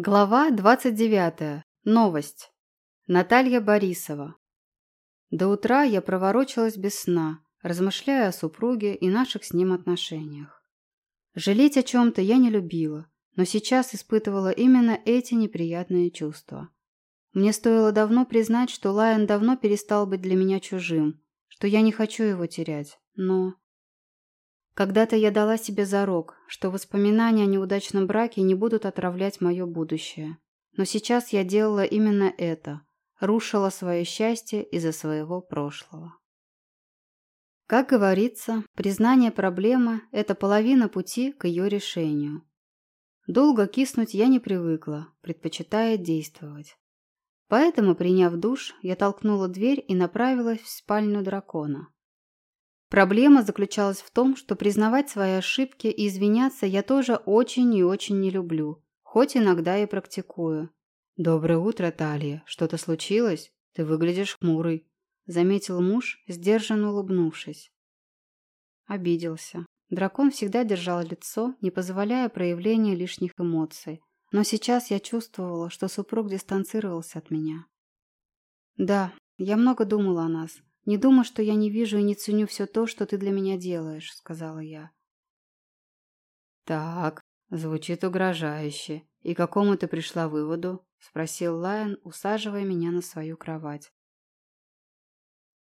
Глава 29. Новость. Наталья Борисова. До утра я проворочилась без сна, размышляя о супруге и наших с ним отношениях. Жалеть о чем-то я не любила, но сейчас испытывала именно эти неприятные чувства. Мне стоило давно признать, что Лайон давно перестал быть для меня чужим, что я не хочу его терять, но... Когда-то я дала себе зарок, что воспоминания о неудачном браке не будут отравлять мое будущее. Но сейчас я делала именно это. Рушила свое счастье из-за своего прошлого. Как говорится, признание проблемы – это половина пути к ее решению. Долго киснуть я не привыкла, предпочитая действовать. Поэтому, приняв душ, я толкнула дверь и направилась в спальню дракона. Проблема заключалась в том, что признавать свои ошибки и извиняться я тоже очень и очень не люблю, хоть иногда и практикую. «Доброе утро, Талия. Что-то случилось? Ты выглядишь хмурой», — заметил муж, сдержанно улыбнувшись. Обиделся. Дракон всегда держал лицо, не позволяя проявления лишних эмоций. Но сейчас я чувствовала, что супруг дистанцировался от меня. «Да, я много думала о нас, «Не думай, что я не вижу и не ценю все то, что ты для меня делаешь», — сказала я. «Так, звучит угрожающе. И к какому ты пришла выводу?» — спросил Лайон, усаживая меня на свою кровать.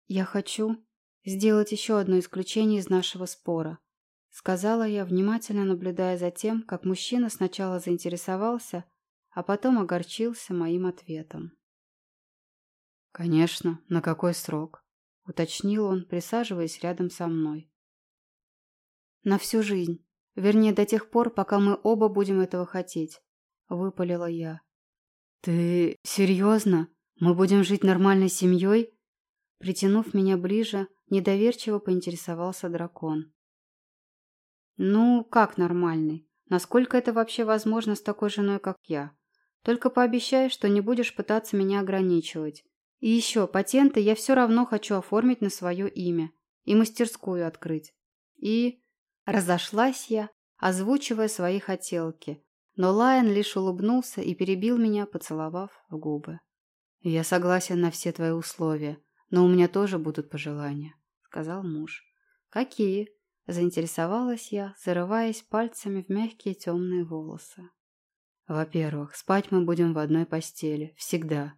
«Я хочу сделать еще одно исключение из нашего спора», — сказала я, внимательно наблюдая за тем, как мужчина сначала заинтересовался, а потом огорчился моим ответом. «Конечно. На какой срок?» — уточнил он, присаживаясь рядом со мной. «На всю жизнь. Вернее, до тех пор, пока мы оба будем этого хотеть», — выпалила я. «Ты серьезно? Мы будем жить нормальной семьей?» Притянув меня ближе, недоверчиво поинтересовался дракон. «Ну, как нормальный? Насколько это вообще возможно с такой женой, как я? Только пообещай, что не будешь пытаться меня ограничивать. И еще, патенты я все равно хочу оформить на свое имя и мастерскую открыть. И разошлась я, озвучивая свои хотелки, но Лайон лишь улыбнулся и перебил меня, поцеловав в губы. «Я согласен на все твои условия, но у меня тоже будут пожелания», — сказал муж. «Какие?» — заинтересовалась я, зарываясь пальцами в мягкие темные волосы. «Во-первых, спать мы будем в одной постели, всегда»,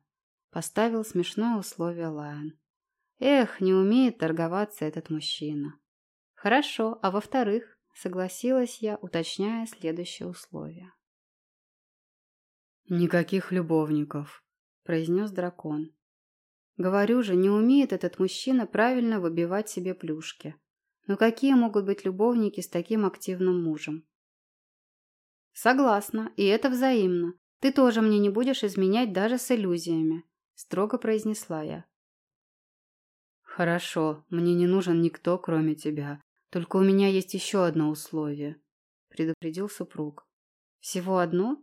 Поставил смешное условие Лайон. Эх, не умеет торговаться этот мужчина. Хорошо, а во-вторых, согласилась я, уточняя следующее условие. «Никаких любовников», — произнес дракон. Говорю же, не умеет этот мужчина правильно выбивать себе плюшки. Но какие могут быть любовники с таким активным мужем? Согласна, и это взаимно. Ты тоже мне не будешь изменять даже с иллюзиями. — строго произнесла я. «Хорошо, мне не нужен никто, кроме тебя. Только у меня есть еще одно условие», — предупредил супруг. «Всего одно?»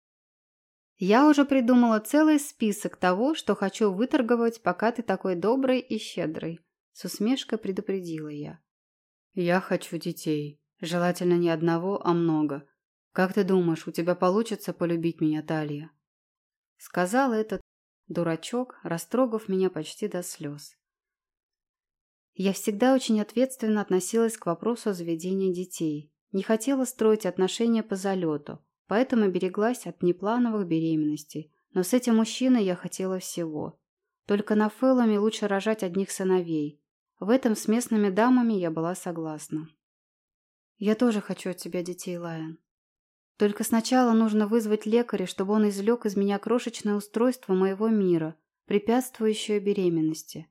«Я уже придумала целый список того, что хочу выторговать, пока ты такой добрый и щедрый», — с усмешкой предупредила я. «Я хочу детей. Желательно не одного, а много. Как ты думаешь, у тебя получится полюбить меня, Талия?» Сказал этот Дурачок, растрогав меня почти до слез. Я всегда очень ответственно относилась к вопросу заведения детей. Не хотела строить отношения по залету, поэтому береглась от неплановых беременностей. Но с этим мужчиной я хотела всего. Только на Фэллами лучше рожать одних сыновей. В этом с местными дамами я была согласна. «Я тоже хочу от тебя детей, Лайон», только сначала нужно вызвать лекаря, чтобы он извлек из меня крошечное устройство моего мира, препятствующее беременности.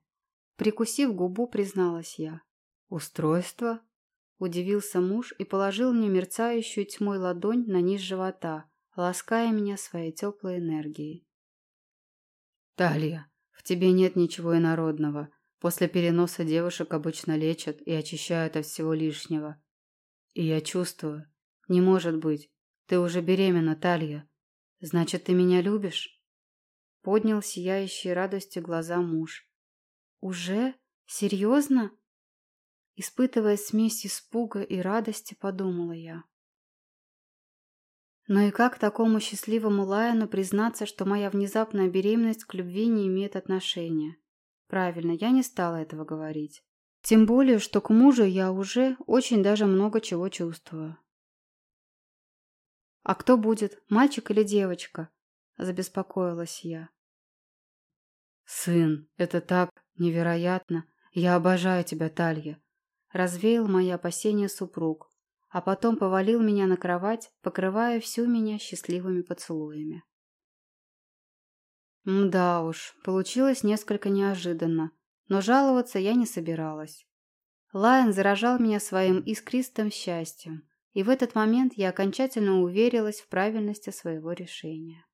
Прикусив губу, призналась я. «Устройство?» Удивился муж и положил мне мерцающую тьмой ладонь на низ живота, лаская меня своей теплой энергией. «Талия, в тебе нет ничего инородного. После переноса девушек обычно лечат и очищают от всего лишнего. И я чувствую. Не может быть. Ты уже беременна, Талья. Значит, ты меня любишь? Поднял сияющие радостью глаза муж. Уже? Серьезно? Испытывая смесь испуга и радости, подумала я. Но и как такому счастливому Лайону признаться, что моя внезапная беременность к любви не имеет отношения? Правильно, я не стала этого говорить. Тем более, что к мужу я уже очень даже много чего чувствую. «А кто будет, мальчик или девочка?» – забеспокоилась я. «Сын, это так невероятно! Я обожаю тебя, Талья!» – развеял мои опасения супруг, а потом повалил меня на кровать, покрывая всю меня счастливыми поцелуями. Мда уж, получилось несколько неожиданно, но жаловаться я не собиралась. Лайон заражал меня своим искристым счастьем, и в этот момент я окончательно уверилась в правильности своего решения.